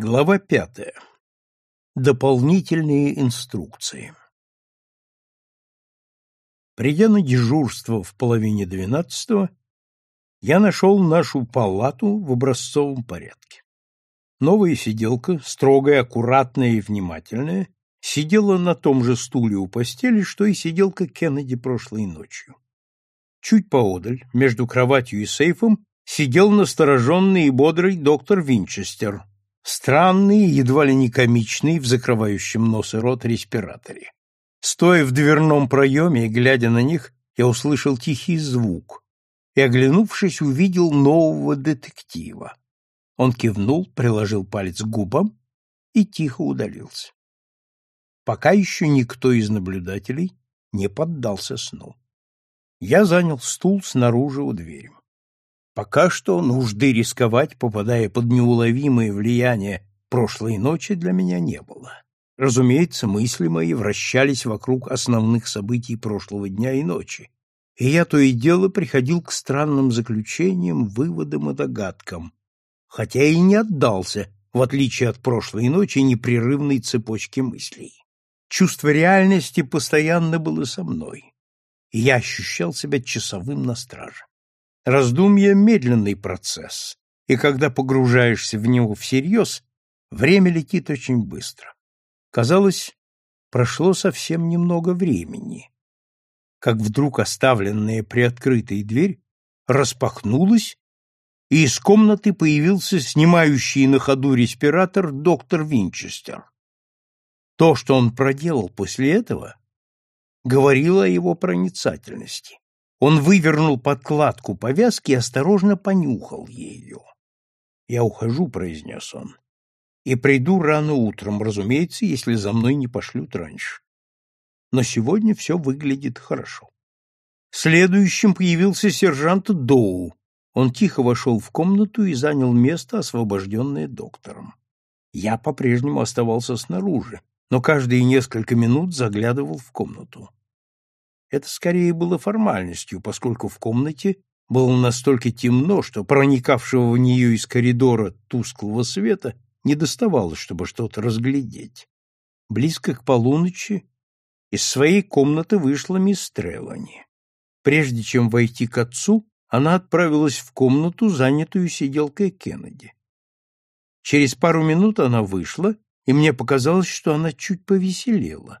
Глава пятая. Дополнительные инструкции. Придя на дежурство в половине двенадцатого, я нашел нашу палату в образцовом порядке. Новая сиделка, строгая, аккуратная и внимательная, сидела на том же стуле у постели, что и сиделка Кеннеди прошлой ночью. Чуть поодаль, между кроватью и сейфом, сидел настороженный и бодрый доктор Винчестер, странный, едва ли не комичный, в закрывающем нос и рот респираторе. Стоя в дверном проеме и глядя на них, я услышал тихий звук и, оглянувшись, увидел нового детектива. Он кивнул, приложил палец к губам и тихо удалился. Пока еще никто из наблюдателей не поддался сну. Я занял стул снаружи у двери. Пока что нужды рисковать, попадая под неуловимое влияние прошлой ночи, для меня не было. Разумеется, мысли мои вращались вокруг основных событий прошлого дня и ночи, и я то и дело приходил к странным заключениям, выводам и догадкам, хотя и не отдался, в отличие от прошлой ночи, непрерывной цепочке мыслей. Чувство реальности постоянно было со мной, и я ощущал себя часовым на страже. Раздумье — медленный процесс, и когда погружаешься в него всерьез, время летит очень быстро. Казалось, прошло совсем немного времени, как вдруг оставленная приоткрытой дверь распахнулась, и из комнаты появился снимающий на ходу респиратор доктор Винчестер. То, что он проделал после этого, говорило о его проницательности. Он вывернул подкладку повязки и осторожно понюхал ее. «Я ухожу», — произнес он, — «и приду рано утром, разумеется, если за мной не пошлют раньше. Но сегодня все выглядит хорошо». Следующим появился сержант Доу. Он тихо вошел в комнату и занял место, освобожденное доктором. Я по-прежнему оставался снаружи, но каждые несколько минут заглядывал в комнату. Это скорее было формальностью, поскольку в комнате было настолько темно, что проникавшего в нее из коридора тусклого света не доставало, чтобы что-то разглядеть. Близко к полуночи из своей комнаты вышла мисс Трелани. Прежде чем войти к отцу, она отправилась в комнату, занятую сиделкой Кеннеди. Через пару минут она вышла, и мне показалось, что она чуть повеселела.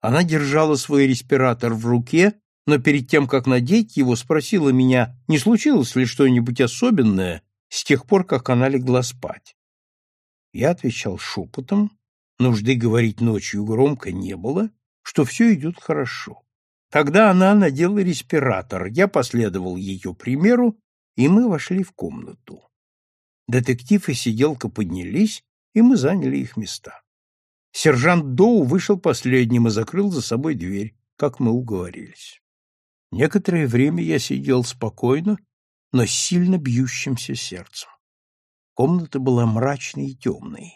Она держала свой респиратор в руке, но перед тем, как надеть его, спросила меня, не случилось ли что-нибудь особенное с тех пор, как она легла спать. Я отвечал шепотом, нужды говорить ночью громко не было, что все идет хорошо. Тогда она надела респиратор, я последовал ее примеру, и мы вошли в комнату. Детектив и сиделка поднялись, и мы заняли их места. Сержант Доу вышел последним и закрыл за собой дверь, как мы уговорились. Некоторое время я сидел спокойно, но с сильно бьющимся сердцем. Комната была мрачной и темной.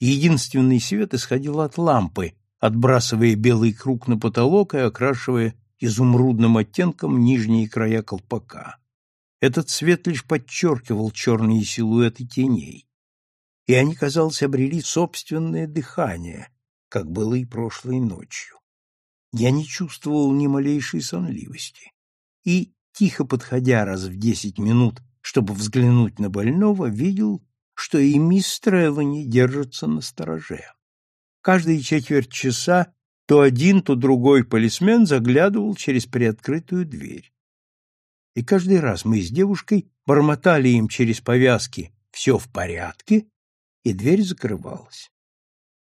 Единственный свет исходил от лампы, отбрасывая белый круг на потолок и окрашивая изумрудным оттенком нижние края колпака. Этот свет лишь подчеркивал черные силуэты теней и они, казалось, обрели собственное дыхание, как было и прошлой ночью. Я не чувствовал ни малейшей сонливости и, тихо подходя раз в десять минут, чтобы взглянуть на больного, видел, что и мисс Трелани держится на стороже. Каждые четверть часа то один, то другой полисмен заглядывал через приоткрытую дверь. И каждый раз мы с девушкой бормотали им через повязки «все в порядке», и дверь закрывалась.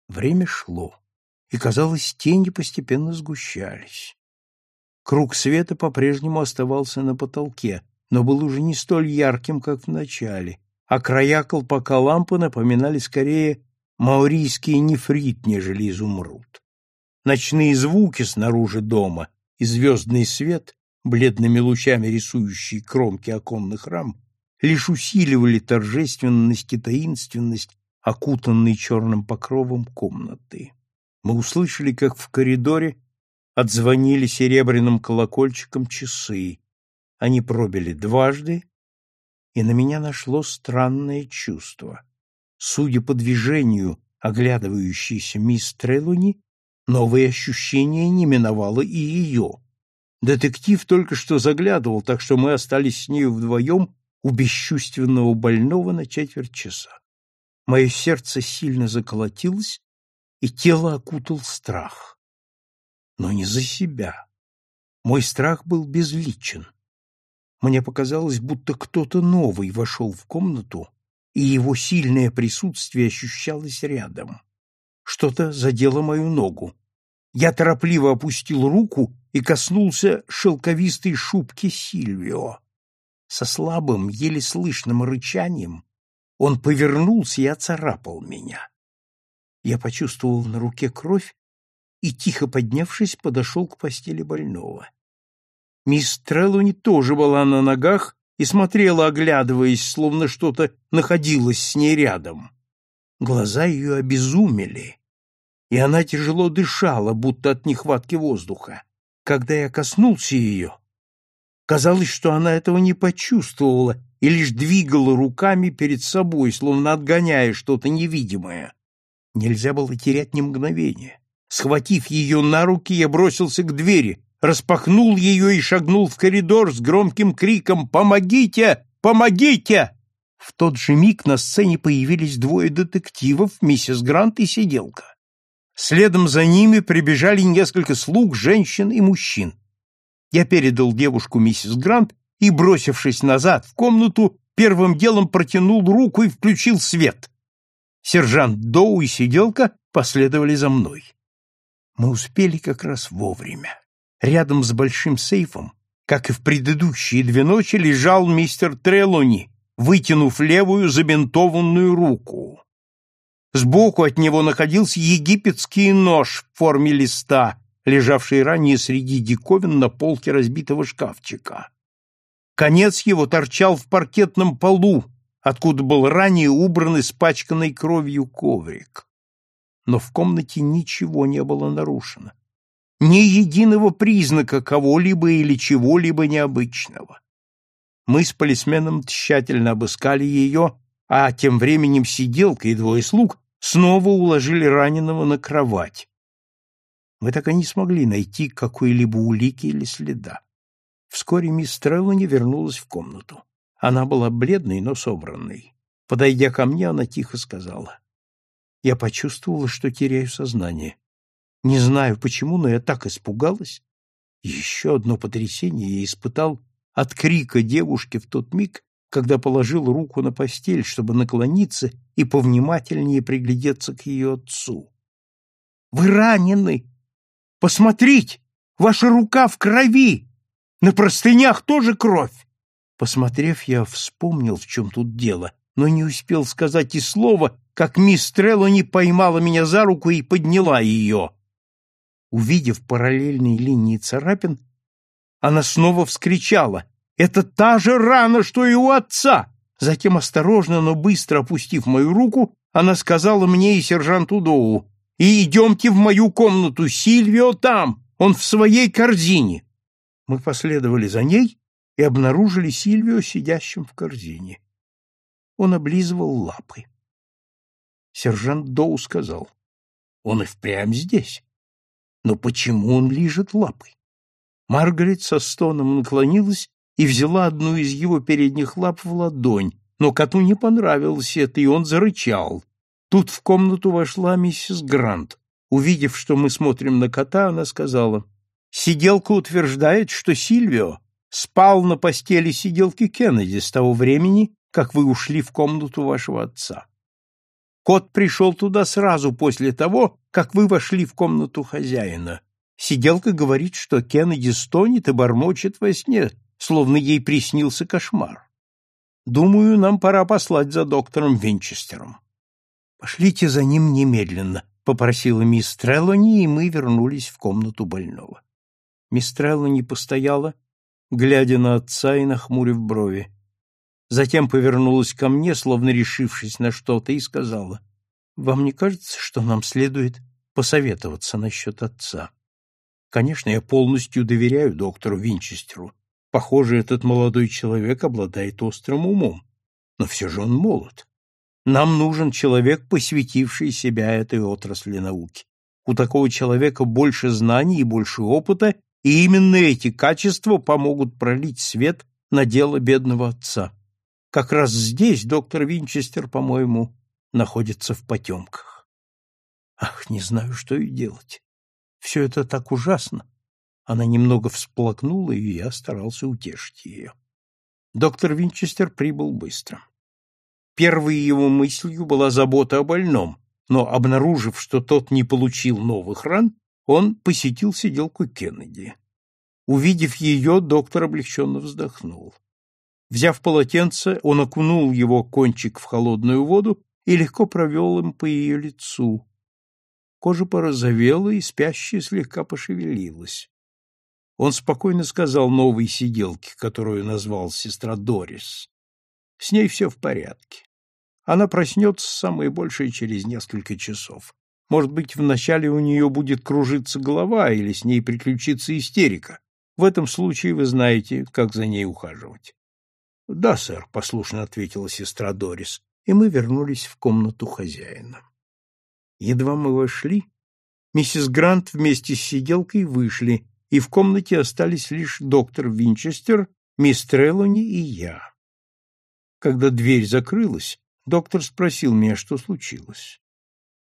Время шло, и, казалось, тени постепенно сгущались. Круг света по-прежнему оставался на потолке, но был уже не столь ярким, как в начале, а края колпака лампы напоминали скорее маорийский нефрит, нежели изумруд. Ночные звуки снаружи дома и звездный свет, бледными лучами рисующий кромки оконных рам, лишь усиливали торжественность и таинственность окутанной черным покровом комнаты. Мы услышали, как в коридоре отзвонили серебряным колокольчиком часы. Они пробили дважды, и на меня нашло странное чувство. судя по движению оглядывающейся мисс Трелуни, новое ощущение не миновало и ее. Детектив только что заглядывал, так что мы остались с нею вдвоем у бесчувственного больного на четверть часа. Мое сердце сильно заколотилось, и тело окутал страх. Но не за себя. Мой страх был безличен. Мне показалось, будто кто-то новый вошел в комнату, и его сильное присутствие ощущалось рядом. Что-то задело мою ногу. Я торопливо опустил руку и коснулся шелковистой шубки Сильвио. Со слабым, еле слышным рычанием он повернулся и оцарапал меня. Я почувствовал на руке кровь и, тихо поднявшись, подошел к постели больного. Мисс Треллони тоже была на ногах и смотрела, оглядываясь, словно что-то находилось с ней рядом. Глаза ее обезумели, и она тяжело дышала, будто от нехватки воздуха. Когда я коснулся ее, казалось, что она этого не почувствовала и лишь двигала руками перед собой, словно отгоняя что-то невидимое. Нельзя было терять ни мгновения. Схватив ее на руки, я бросился к двери, распахнул ее и шагнул в коридор с громким криком «Помогите! Помогите!» В тот же миг на сцене появились двое детективов, миссис Грант и сиделка. Следом за ними прибежали несколько слуг, женщин и мужчин. Я передал девушку миссис Грант и, бросившись назад в комнату, первым делом протянул руку и включил свет. Сержант Доу и сиделка последовали за мной. Мы успели как раз вовремя. Рядом с большим сейфом, как и в предыдущие две ночи, лежал мистер Трелони, вытянув левую забинтованную руку. Сбоку от него находился египетский нож в форме листа, лежавший ранее среди диковин на полке разбитого шкафчика. Конец его торчал в паркетном полу, откуда был ранее убран испачканный кровью коврик. Но в комнате ничего не было нарушено ни единого признака кого-либо или чего-либо необычного. Мы с полисменом тщательно обыскали ее, а тем временем сиделка и двое слуг снова уложили раненого на кровать. Мы так и не смогли найти какой-либо улики или следа. Вскоре мисс Треллани вернулась в комнату. Она была бледной, но собранной. Подойдя ко мне, она тихо сказала. Я почувствовала, что теряю сознание. Не знаю почему, но я так испугалась. Еще одно потрясение я испытал от крика девушки в тот миг, когда положил руку на постель, чтобы наклониться и повнимательнее приглядеться к ее отцу. «Вы ранены! Посмотрите! Ваша рука в крови! На простынях тоже кровь!» Посмотрев, я вспомнил, в чем тут дело, но не успел сказать и слова, как мисс Треллони поймала меня за руку и подняла ее. Увидев параллельные линии царапин, она снова вскричала «Это та же рана, что и у отца!» Затем, осторожно, но быстро опустив мою руку, она сказала мне и сержанту Доу «И идемте в мою комнату, Сильвио там, он в своей корзине». Мы последовали за ней и обнаружили Сильвио сидящим в корзине. Он облизывал лапы. Сержант Доу сказал, «Он и впрямь здесь. Но почему он лижет лапы? Маргарет со стоном наклонилась и взяла одну из его передних лап в ладонь, но коту не понравилось это, и он зарычал. Тут в комнату вошла миссис Грант. Увидев, что мы смотрим на кота, она сказала, «Сиделка утверждает, что Сильвио спал на постели сиделки Кеннеди с того времени, как вы ушли в комнату вашего отца. Кот пришел туда сразу после того, как вы вошли в комнату хозяина. Сиделка говорит, что Кеннеди стонет и бормочет во сне, словно ей приснился кошмар. Думаю, нам пора послать за доктором Винчестером. Пошлите за ним немедленно, попросила мисс Треллони, и мы вернулись в комнату больного. Мисс Треллони постояла, глядя на отца и нахмурив брови. Затем повернулась ко мне, словно решившись на что-то, и сказала, «Вам не кажется, что нам следует посоветоваться насчет отца? Конечно, я полностью доверяю доктору Винчестеру. Похоже, этот молодой человек обладает острым умом, но все же он молод. Нам нужен человек, посвятивший себя этой отрасли науки. У такого человека больше знаний и больше опыта, и именно эти качества помогут пролить свет на дело бедного отца. Как раз здесь доктор Винчестер, по-моему, находится в потемках. Ах, не знаю, что и делать. Все это так ужасно. Она немного всплакнула, и я старался утешить ее. Доктор Винчестер прибыл быстро. Первой его мыслью была забота о больном, но, обнаружив, что тот не получил новых ран, он посетил сиделку Кеннеди. Увидев ее, доктор облегченно вздохнул. Взяв полотенце, он окунул его кончик в холодную воду и легко провел им по ее лицу. Кожа порозовела, и спящая слегка пошевелилась. Он спокойно сказал новой сиделке, которую назвал сестра Дорис. С ней все в порядке. Она проснется самое большее через несколько часов. Может быть, вначале у нее будет кружиться голова или с ней приключится истерика. В этом случае вы знаете, как за ней ухаживать. — Да, сэр, — послушно ответила сестра Дорис, и мы вернулись в комнату хозяина. Едва мы вошли, миссис Грант вместе с сиделкой вышли, и в комнате остались лишь доктор Винчестер, мисс Трелони и я. Когда дверь закрылась, доктор спросил меня, что случилось.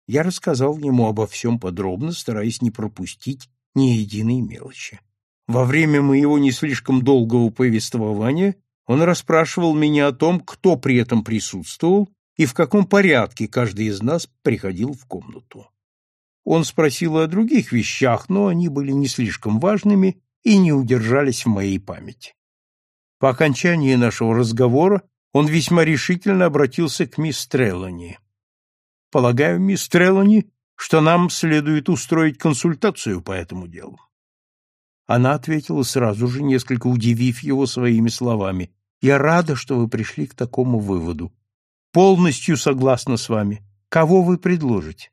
Я рассказал ему обо всем подробно, стараясь не пропустить ни единой мелочи. Во время моего не слишком долгого повествования он расспрашивал меня о том, кто при этом присутствовал и в каком порядке каждый из нас приходил в комнату. Он спросил о других вещах, но они были не слишком важными и не удержались в моей памяти. По окончании нашего разговора он весьма решительно обратился к мисс Треллани. «Полагаю, мисс Треллани, что нам следует устроить консультацию по этому делу». Она ответила сразу же, несколько удивив его своими словами. «Я рада, что вы пришли к такому выводу. Полностью согласна с вами. Кого вы предложите?»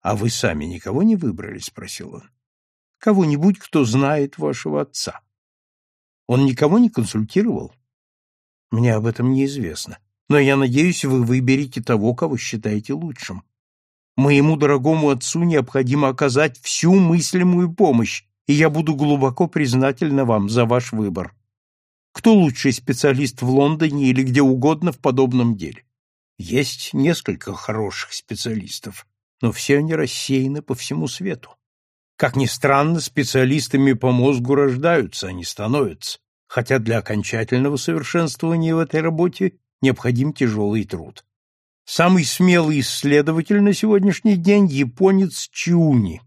«А вы сами никого не выбрали?» — спросил он. «Кого-нибудь, кто знает вашего отца». «Он никого не консультировал?» «Мне об этом неизвестно. Но я надеюсь, вы выберете того, кого считаете лучшим. Моему дорогому отцу необходимо оказать всю мыслимую помощь, и я буду глубоко признательна вам за ваш выбор. Кто лучший специалист в Лондоне или где угодно в подобном деле? Есть несколько хороших специалистов, но все они рассеяны по всему свету. Как ни странно, специалистами по мозгу рождаются, а не становятся, хотя для окончательного совершенствования в этой работе необходим тяжелый труд. Самый смелый исследователь на сегодняшний день – японец Чиуни,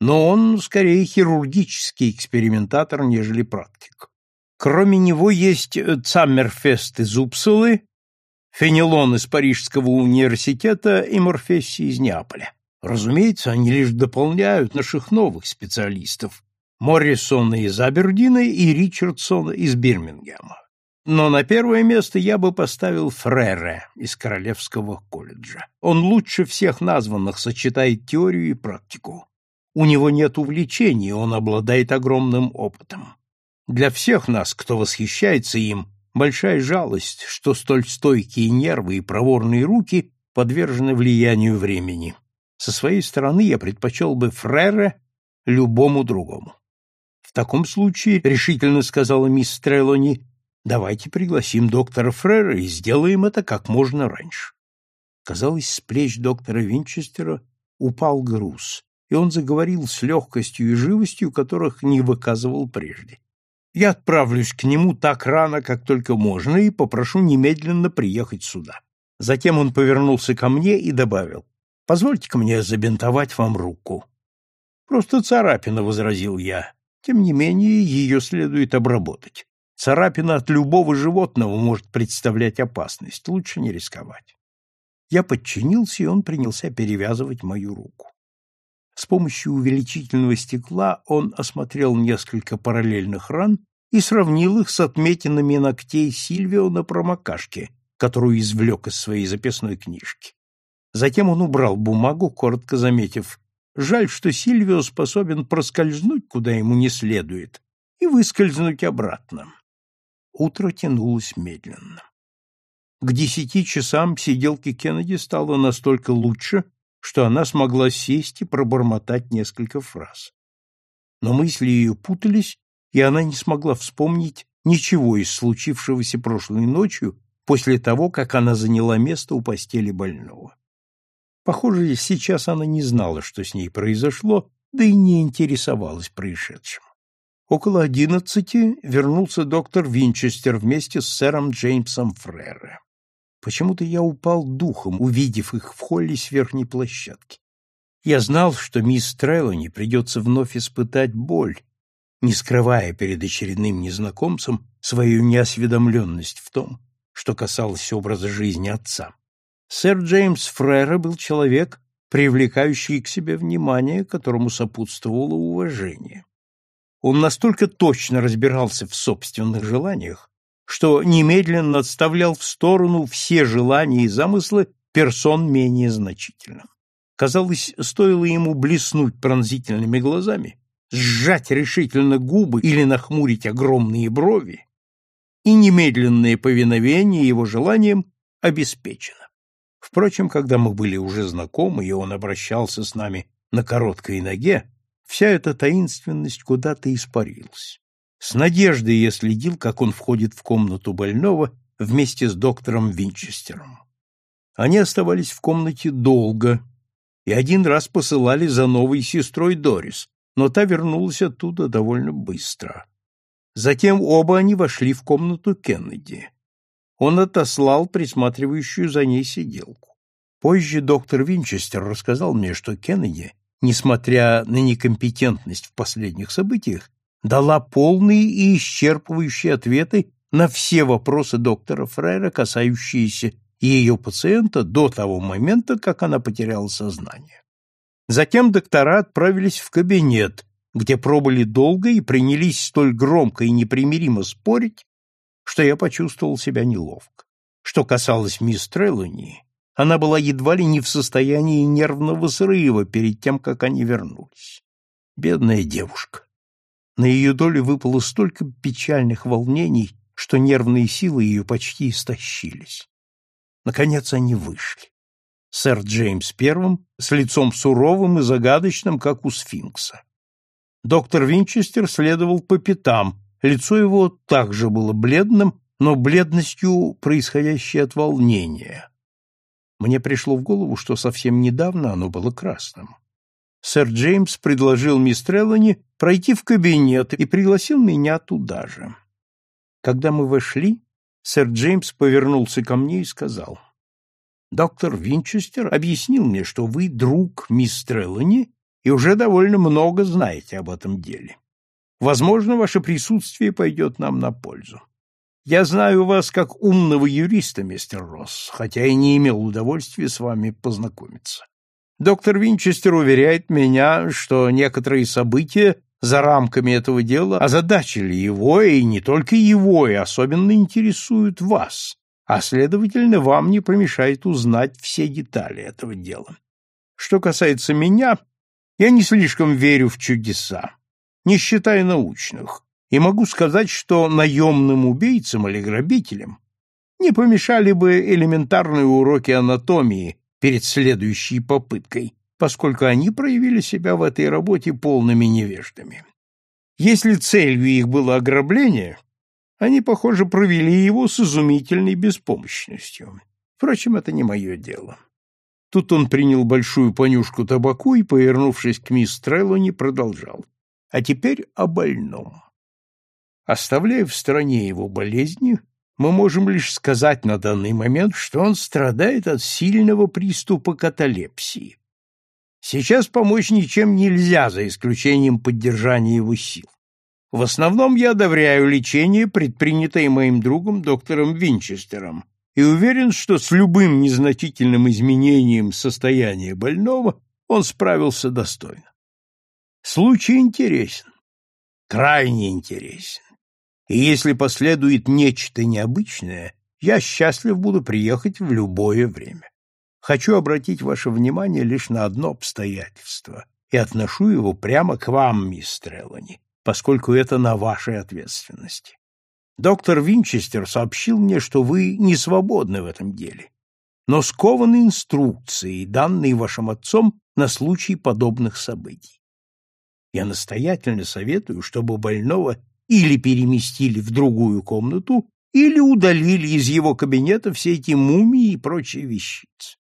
но он скорее хирургический экспериментатор, нежели практик. Кроме него есть Цаммерфест из Упсулы, Фенелон из Парижского университета и Морфесси из Неаполя. Разумеется, они лишь дополняют наших новых специалистов Моррисона из Абердина и Ричардсона из Бирмингема. Но на первое место я бы поставил Фрере из Королевского колледжа. Он лучше всех названных сочетает теорию и практику. У него нет увлечений, он обладает огромным опытом. Для всех нас, кто восхищается им, большая жалость, что столь стойкие нервы и проворные руки подвержены влиянию времени. Со своей стороны я предпочел бы Фрере любому другому. В таком случае, решительно сказала мисс Трелони, давайте пригласим доктора Фрера и сделаем это как можно раньше. Казалось, с плеч доктора Винчестера упал груз, и он заговорил с легкостью и живостью, которых не выказывал прежде. Я отправлюсь к нему так рано, как только можно, и попрошу немедленно приехать сюда. Затем он повернулся ко мне и добавил, «Позвольте-ка мне забинтовать вам руку». «Просто царапина», — возразил я. «Тем не менее, ее следует обработать. Царапина от любого животного может представлять опасность. Лучше не рисковать». Я подчинился, и он принялся перевязывать мою руку. С помощью увеличительного стекла он осмотрел несколько параллельных ран и сравнил их с отметинами ногтей Сильвио на промокашке, которую извлек из своей записной книжки. Затем он убрал бумагу, коротко заметив, «Жаль, что Сильвио способен проскользнуть, куда ему не следует, и выскользнуть обратно». Утро тянулось медленно. к десяти часам сиделке Кеннеди стало настолько лучше, что она смогла сесть и пробормотать несколько фраз. Но мысли ее путались, и она не смогла вспомнить ничего из случившегося прошлой ночью после того, как она заняла место у постели больного. Похоже, сейчас она не знала, что с ней произошло, да и не интересовалась происшедшим. Около одиннадцати вернулся доктор Винчестер вместе с сэром Джеймсом Фрерре. Почему-то я упал духом, увидев их в холле с верхней площадки. Я знал, что мисс Треллани придется вновь испытать боль, не скрывая перед очередным незнакомцем свою неосведомленность в том, что касалось образа жизни отца. Сэр Джеймс Фрера был человек, привлекающий к себе внимание, которому сопутствовало уважение. Он настолько точно разбирался в собственных желаниях, что немедленно отставлял в сторону все желания и замыслы персон менее значительных. Казалось, стоило ему блеснуть пронзительными глазами, сжать решительно губы или нахмурить огромные брови, и немедленное повиновение его желаниям обеспечено. Впрочем, когда мы были уже знакомы, и он обращался с нами на короткой ноге, вся эта таинственность куда-то испарилась. С надеждой я следил, как он входит в комнату больного вместе с доктором Винчестером. Они оставались в комнате долго и один раз посылали за новой сестрой Дорис, но та вернулась оттуда довольно быстро. Затем оба они вошли в комнату Кеннеди. Он отослал присматривающую за ней сиделку. Позже доктор Винчестер рассказал мне, что Кеннеди, несмотря на некомпетентность в последних событиях, дала полные и исчерпывающие ответы на все вопросы доктора Фрейра, касающиеся ее пациента до того момента, как она потеряла сознание. Затем доктора отправились в кабинет, где пробыли долго и принялись столь громко и непримиримо спорить, что я почувствовал себя неловко. Что касалось мисс Треллани, она была едва ли не в состоянии нервного срыва перед тем, как они вернулись. Бедная девушка. На ее долю выпало столько печальных волнений, что нервные силы ее почти истощились. Наконец они вышли сэр Джеймс первым, с лицом суровым и загадочным, как у сфинкса. Доктор Винчестер следовал по пятам, лицо его также было бледным, но бледностью, происходящей от волнения. Мне пришло в голову, что совсем недавно оно было красным. Сэр Джеймс предложил мисс Треллани пройти в кабинет и пригласил меня туда же. Когда мы вошли, сэр Джеймс повернулся ко мне и сказал — Доктор Винчестер объяснил мне, что вы друг мисс Треллани и уже довольно много знаете об этом деле. Возможно, ваше присутствие пойдет нам на пользу. Я знаю вас как умного юриста, мистер Росс, хотя и не имел удовольствия с вами познакомиться. Доктор Винчестер уверяет меня, что некоторые события за рамками этого дела озадачили его, и не только его, и особенно интересуют вас, а, следовательно, вам не помешает узнать все детали этого дела. Что касается меня, я не слишком верю в чудеса, не считая научных, и могу сказать, что наемным убийцам или грабителям не помешали бы элементарные уроки анатомии перед следующей попыткой, поскольку они проявили себя в этой работе полными невеждами. Если целью их было ограбление, они, похоже, провели его с изумительной беспомощностью. Впрочем, это не мое дело. Тут он принял большую понюшку табаку и, повернувшись к мисс Треллони, продолжал. А теперь о больном. Оставляя в стороне его болезни, мы можем лишь сказать на данный момент, что он страдает от сильного приступа каталепсии. Сейчас помочь ничем нельзя, за исключением поддержания его сил. В основном я одобряю лечение, предпринятое моим другом доктором Винчестером, и уверен, что с любым незначительным изменением состояния больного он справился достойно. Случай интересен, крайне интересен. И если последует нечто необычное, я счастлив буду приехать в любое время. Хочу обратить ваше внимание лишь на одно обстоятельство и отношу его прямо к вам, мисс Треллани поскольку это на вашей ответственности. Доктор Винчестер сообщил мне, что вы не свободны в этом деле, но скованы инструкцией, данной вашим отцом на случай подобных событий. Я настоятельно советую, чтобы больного или переместили в другую комнату, или удалили из его кабинета все эти мумии и прочие вещицы.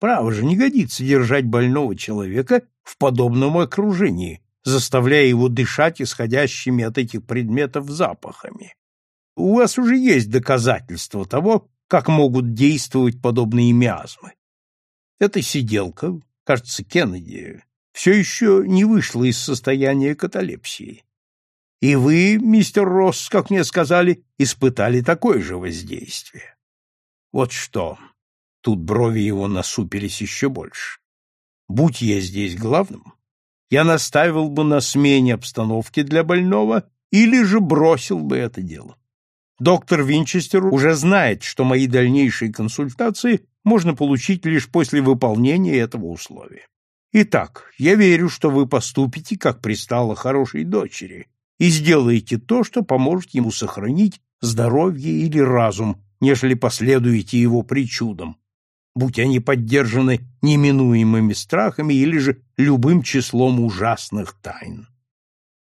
Право же, не годится держать больного человека в подобном окружении, заставляя его дышать исходящими от этих предметов запахами. У вас уже есть доказательства того, как могут действовать подобные миазмы. Эта сиделка, кажется, Кеннеди, все еще не вышла из состояния каталепсии. И вы, мистер Росс, как мне сказали, испытали такое же воздействие. Вот что. Тут брови его насупились еще больше. Будь я здесь главным, я наставил бы на смене обстановки для больного или же бросил бы это дело. Доктор Винчестер уже знает, что мои дальнейшие консультации можно получить лишь после выполнения этого условия. Итак, я верю, что вы поступите, как пристало хорошей дочери, и сделаете то, что поможет ему сохранить здоровье или разум, нежели последуете его причудам, будь они поддержаны неминуемыми страхами или же любым числом ужасных тайн.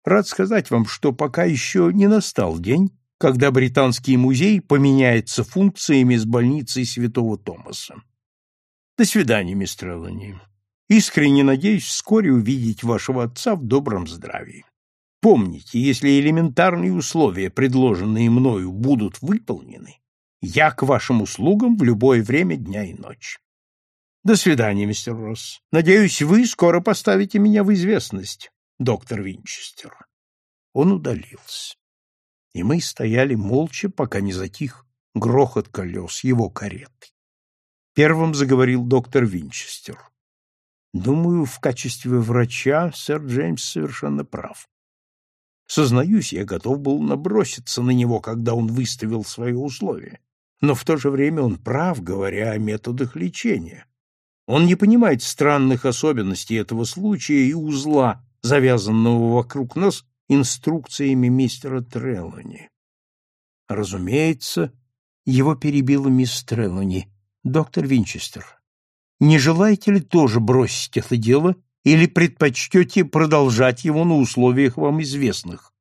Рад сказать вам, что пока еще не настал день, когда Британский музей поменяется функциями с больницей Святого Томаса. До свидания, мистер Эллани. Искренне надеюсь вскоре увидеть вашего отца в добром здравии. Помните, если элементарные условия, предложенные мною, будут выполнены, я к вашим услугам в любое время дня и ночи. До свидания, мистер Росс. Надеюсь, вы скоро поставите меня в известность, доктор Винчестер. Он удалился. И мы стояли молча, пока не затих грохот колес его кареты. Первым заговорил доктор Винчестер. Думаю, в качестве врача сэр Джеймс совершенно прав. Сознаюсь, я готов был наброситься на него, когда он выставил свои условия. Но в то же время он прав, говоря о методах лечения. Он не понимает странных особенностей этого случая и узла, завязанного вокруг нас инструкциями мистера Треллани. Разумеется, его перебила мисс Треллани. «Доктор Винчестер, не желаете ли тоже бросить это дело или предпочтете продолжать его на условиях вам известных?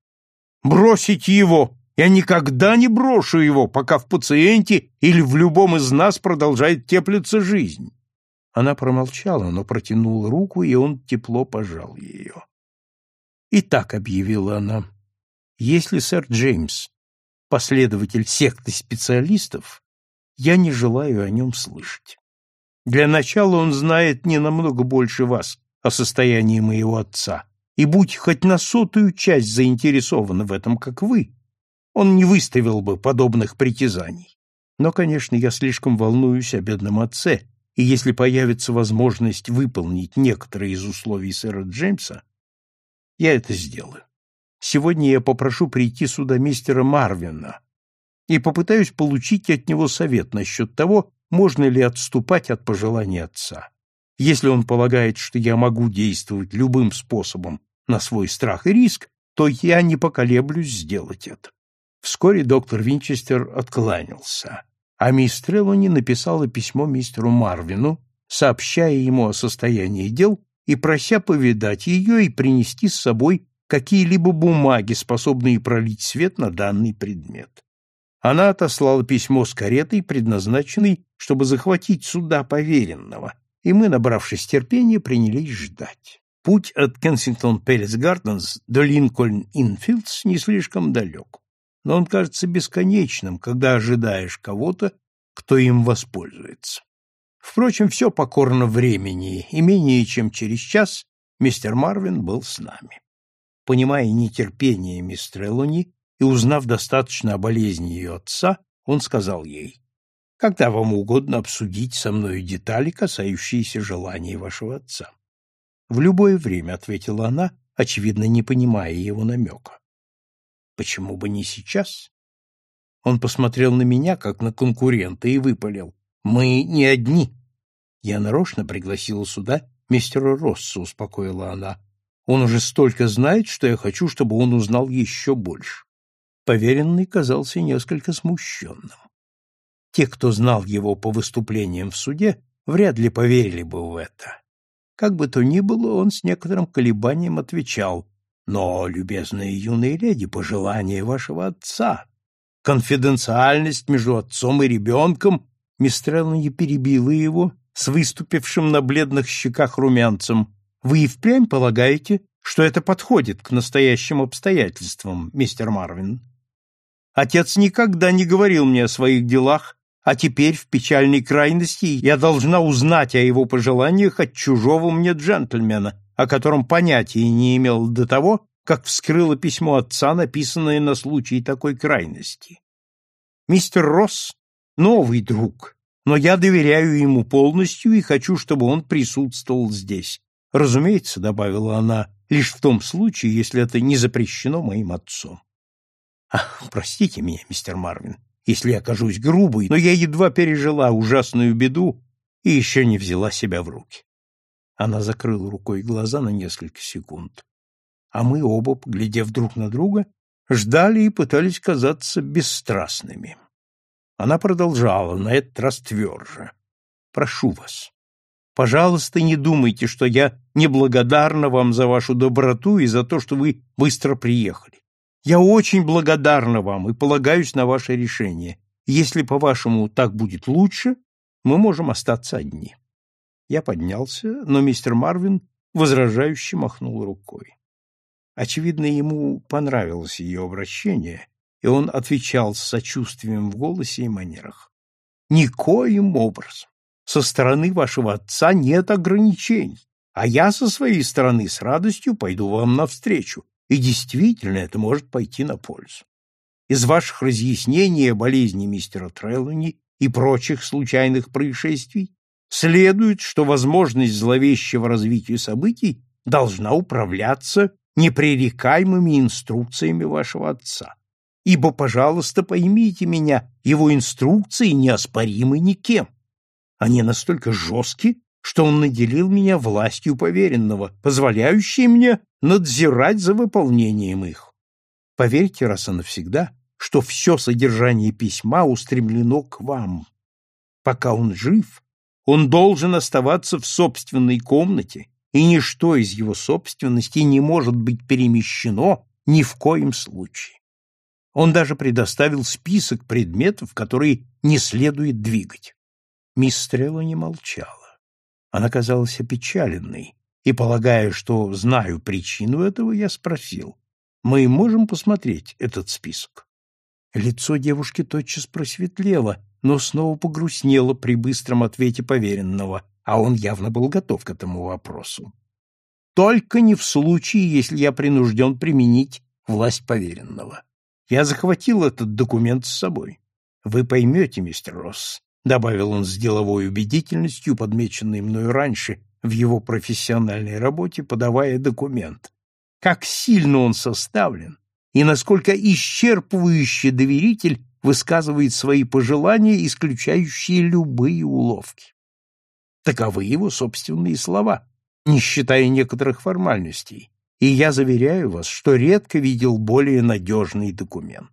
Бросить его! Я никогда не брошу его, пока в пациенте или в любом из нас продолжает теплиться жизнь. Она промолчала, но протянула руку, и он тепло пожал ее. И так объявила она, если сэр Джеймс последователь секты специалистов, я не желаю о нем слышать. Для начала он знает не намного больше вас, о состоянии моего отца, и будь хоть на сотую часть заинтересован в этом, как вы, он не выставил бы подобных притязаний. Но, конечно, я слишком волнуюсь о бедном отце, и если появится возможность выполнить некоторые из условий сэра Джеймса, я это сделаю. Сегодня я попрошу прийти сюда мистера Марвина и попытаюсь получить от него совет насчет того, можно ли отступать от пожеланий отца. Если он полагает, что я могу действовать любым способом на свой страх и риск, то я не поколеблюсь сделать это. Вскоре доктор Винчестер откланялся, а мисс Треллани написала письмо мистеру Марвину, сообщая ему о состоянии дел и прося повидать ее и принести с собой какие-либо бумаги, способные пролить свет на данный предмет. Она отослала письмо с каретой, предназначенной, чтобы захватить суда поверенного, и мы, набравшись терпения, принялись ждать. Путь от Кенсингтон Пелес Гарденс до Линкольн-Инфилдс не слишком далек, но он кажется бесконечным, когда ожидаешь кого-то, кто им воспользуется. Впрочем, все покорно времени, и менее чем через час мистер Марвин был с нами. Понимая нетерпение мисс Треллони и узнав достаточно о болезни ее отца, он сказал ей, когда вам угодно обсудить со мною детали, касающиеся желаний вашего отца. В любое время, ответила она, очевидно, не понимая его намека. Почему бы не сейчас? Он посмотрел на меня, как на конкурента, и выпалил. Мы не одни. Я нарочно пригласила сюда мистера Росса, успокоила она. Он уже столько знает, что я хочу, чтобы он узнал еще больше. Поверенный казался несколько смущенным. Те, кто знал его по выступлениям в суде, вряд ли поверили бы в это. Как бы то ни было, он с некоторым колебанием отвечал, «Но, любезная юная леди, пожелание вашего отца, конфиденциальность между отцом и ребенком», мистер Эллани перебила его с выступившим на бледных щеках румянцем. «Вы и впрямь полагаете, что это подходит к настоящим обстоятельствам, мистер Марвин?» Отец никогда не говорил мне о своих делах, а теперь в печальной крайности я должна узнать о его пожеланиях от чужого мне джентльмена, о котором понятия не имел до того, как вскрыла письмо отца, написанное на случай такой крайности. Мистер Росс — новый друг, но я доверяю ему полностью и хочу, чтобы он присутствовал здесь. Разумеется, — добавила она, — лишь в том случае, если это не запрещено моим отцом. Ах, простите меня, мистер Марвин, если я окажусь грубой, но я едва пережила ужасную беду и еще не взяла себя в руки. Она закрыла рукой глаза на несколько секунд. А мы оба, глядев друг на друга, ждали и пытались казаться бесстрастными. Она продолжала, на этот раз тверже. «Прошу вас, пожалуйста, не думайте, что я неблагодарна вам за вашу доброту и за то, что вы быстро приехали. Я очень благодарна вам и полагаюсь на ваше решение. Если, по-вашему, так будет лучше, мы можем остаться одни. Я поднялся, но мистер Марвин возражающе махнул рукой. Очевидно, ему понравилось ее обращение, и он отвечал с сочувствием в голосе и манерах. «Никоим образом. Со стороны вашего отца нет ограничений, а я со своей стороны с радостью пойду вам навстречу, и действительно это может пойти на пользу. Из ваших разъяснений о болезни мистера Треллани и прочих случайных происшествий следует, что возможность зловещего развития событий должна управляться непререкаемыми инструкциями вашего отца. Ибо, пожалуйста, поймите меня, его инструкции неоспоримы никем. Они настолько жесткие, что он наделил меня властью поверенного, позволяющей мне надзирать за выполнением их. Поверьте раз и навсегда, что все содержание письма устремлено к вам. Пока он жив, он должен оставаться в собственной комнате, и ничто из его собственности не может быть перемещено ни в коем случае. Он даже предоставил список предметов, которые не следует двигать. Мисс Стрелла не молчала. Она казалась опечаленной, и, полагая, что знаю причину этого, я спросил, «Мы можем посмотреть этот список?» Лицо девушки тотчас просветлело, но снова погрустнело при быстром ответе поверенного, а он явно был готов к этому вопросу. «Только не в случае, если я принужден применить власть поверенного. Я захватил этот документ с собой. Вы поймете, мистер Росс, добавил он с деловой убедительностью, подмеченной мною раньше в его профессиональной работе, подавая документ. Как сильно он составлен и насколько исчерпывающе доверитель высказывает свои пожелания, исключающие любые уловки. Таковы его собственные слова, не считая некоторых формальностей, и я заверяю вас, что редко видел более надежный документ.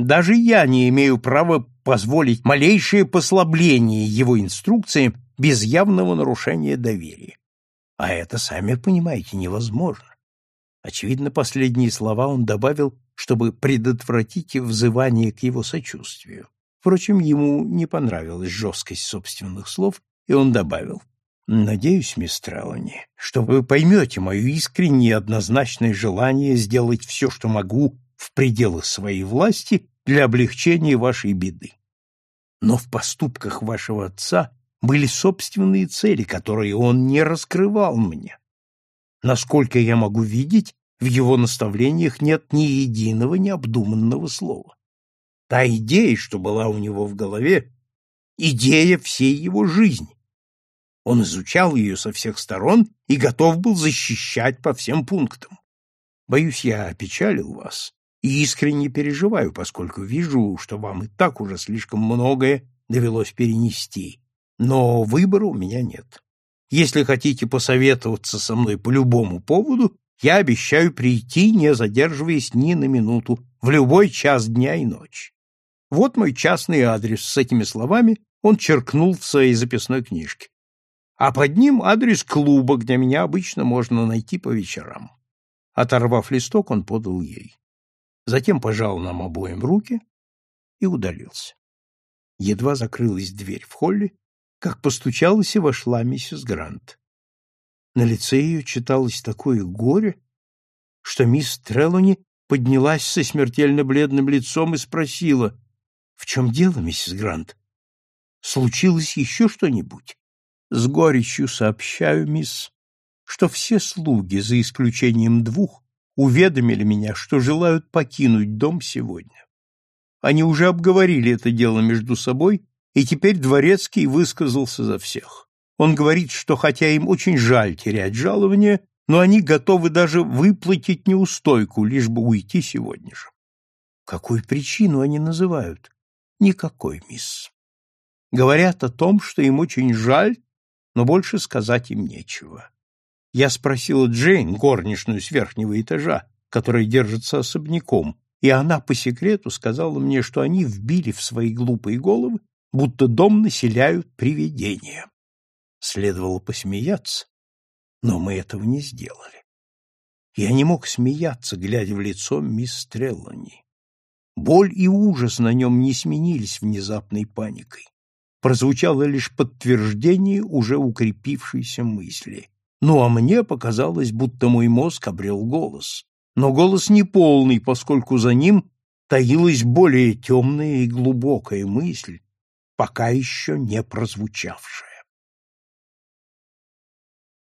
Даже я не имею права позволить малейшее послабление его инструкциям без явного нарушения доверия. А это, сами понимаете, невозможно. Очевидно, последние слова он добавил, чтобы предотвратить взывание к его сочувствию. Впрочем, ему не понравилась жесткость собственных слов, и он добавил, «Надеюсь, мисс Треллани, что вы поймете мое искреннее и однозначное желание сделать все, что могу в пределах своей власти для облегчения вашей беды. Но в поступках вашего отца были собственные цели, которые он не раскрывал мне. Насколько я могу видеть, в его наставлениях нет ни единого необдуманного слова. Та идея, что была у него в голове, идея всей его жизни. Он изучал ее со всех сторон и готов был защищать по всем пунктам. Боюсь, я опечалил вас, и искренне переживаю, поскольку вижу, что вам и так уже слишком многое довелось перенести. Но выбора у меня нет. Если хотите посоветоваться со мной по любому поводу, я обещаю прийти, не задерживаясь ни на минуту, в любой час дня и ночи. Вот мой частный адрес. С этими словами он черкнул в своей записной книжке. А под ним адрес клуба, где меня обычно можно найти по вечерам. Оторвав листок, он подал ей. Затем пожал нам обоим руки и удалился. Едва закрылась дверь в холле, как постучалась и вошла миссис Грант. На лице ее читалось такое горе, что мисс Треллони поднялась со смертельно бледным лицом и спросила, «В чем дело, миссис Грант? Случилось еще что-нибудь?» «С горечью сообщаю, мисс, что все слуги, за исключением двух, уведомили меня, что желают покинуть дом сегодня. Они уже обговорили это дело между собой, и теперь Дворецкий высказался за всех. Он говорит, что хотя им очень жаль терять жалование, но они готовы даже выплатить неустойку, лишь бы уйти сегодня же. Какую причину они называют? Никакой, мисс. Говорят о том, что им очень жаль, но больше сказать им нечего. Я спросила Джейн, горничную с верхнего этажа, которая держится особняком, и она по секрету сказала мне, что они вбили в свои глупые головы, будто дом населяют привидения. Следовало посмеяться, но мы этого не сделали. Я не мог смеяться, глядя в лицо мисс Треллани. Боль и ужас на нем не сменились внезапной паникой. Прозвучало лишь подтверждение уже укрепившейся мысли. Ну, а мне показалось, будто мой мозг обрел голос. Но голос не полный, поскольку за ним таилась более темная и глубокая мысль, пока еще не прозвучавшая.